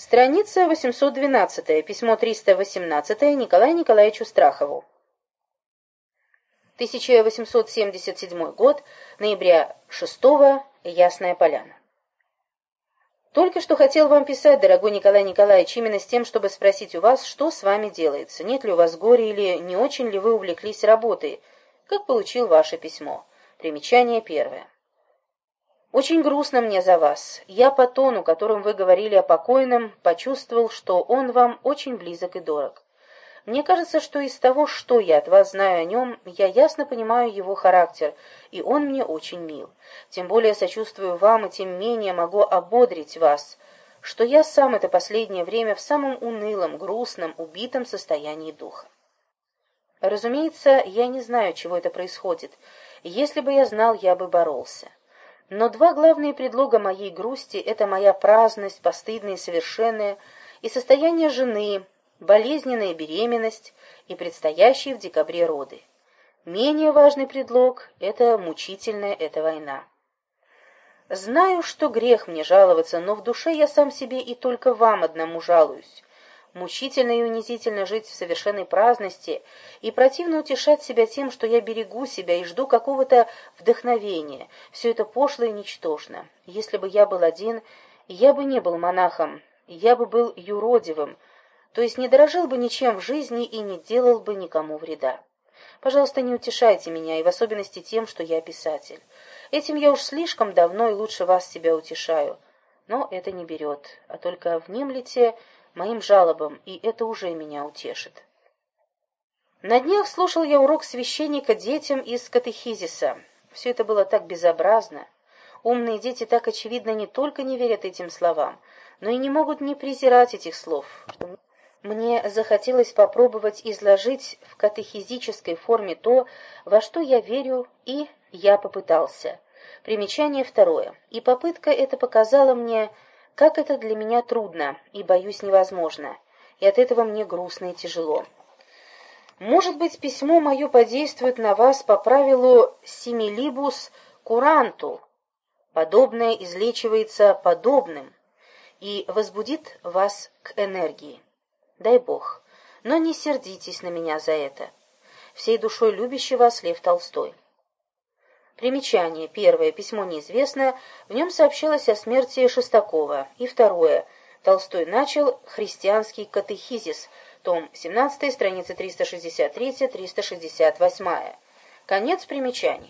Страница 812, письмо 318 Николаю Николаевичу Страхову. 1877 год, ноября 6 Ясная Поляна. Только что хотел вам писать, дорогой Николай Николаевич, именно с тем, чтобы спросить у вас, что с вами делается, нет ли у вас горя или не очень ли вы увлеклись работой, как получил ваше письмо. Примечание первое. Очень грустно мне за вас. Я по тону, которым вы говорили о покойном, почувствовал, что он вам очень близок и дорог. Мне кажется, что из того, что я от вас знаю о нем, я ясно понимаю его характер, и он мне очень мил. Тем более сочувствую вам, и тем менее могу ободрить вас, что я сам это последнее время в самом унылом, грустном, убитом состоянии духа. Разумеется, я не знаю, чего это происходит. Если бы я знал, я бы боролся. Но два главные предлога моей грусти — это моя праздность, постыдная и совершенная, и состояние жены, болезненная беременность и предстоящие в декабре роды. Менее важный предлог — это мучительная эта война. Знаю, что грех мне жаловаться, но в душе я сам себе и только вам одному жалуюсь. Мучительно и унизительно жить в совершенной праздности и противно утешать себя тем, что я берегу себя и жду какого-то вдохновения. Все это пошло и ничтожно. Если бы я был один, я бы не был монахом, я бы был юродивым, то есть не дорожил бы ничем в жизни и не делал бы никому вреда. Пожалуйста, не утешайте меня, и в особенности тем, что я писатель. Этим я уж слишком давно и лучше вас себя утешаю. Но это не берет, а только внемлите моим жалобам, и это уже меня утешит. На днях слушал я урок священника детям из катехизиса. Все это было так безобразно. Умные дети так очевидно не только не верят этим словам, но и не могут не презирать этих слов. Мне захотелось попробовать изложить в катехизической форме то, во что я верю, и я попытался. Примечание второе. И попытка эта показала мне как это для меня трудно и, боюсь, невозможно, и от этого мне грустно и тяжело. Может быть, письмо мое подействует на вас по правилу «similibus куранту», подобное излечивается подобным, и возбудит вас к энергии. Дай Бог, но не сердитесь на меня за это. Всей душой любящий вас Лев Толстой. Примечание. Первое. Письмо неизвестное. В нем сообщалось о смерти Шестакова. И второе. Толстой начал «Христианский катехизис», том 17, страница 363-368. Конец примечаний.